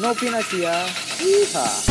No Pinasia. Yeehaw.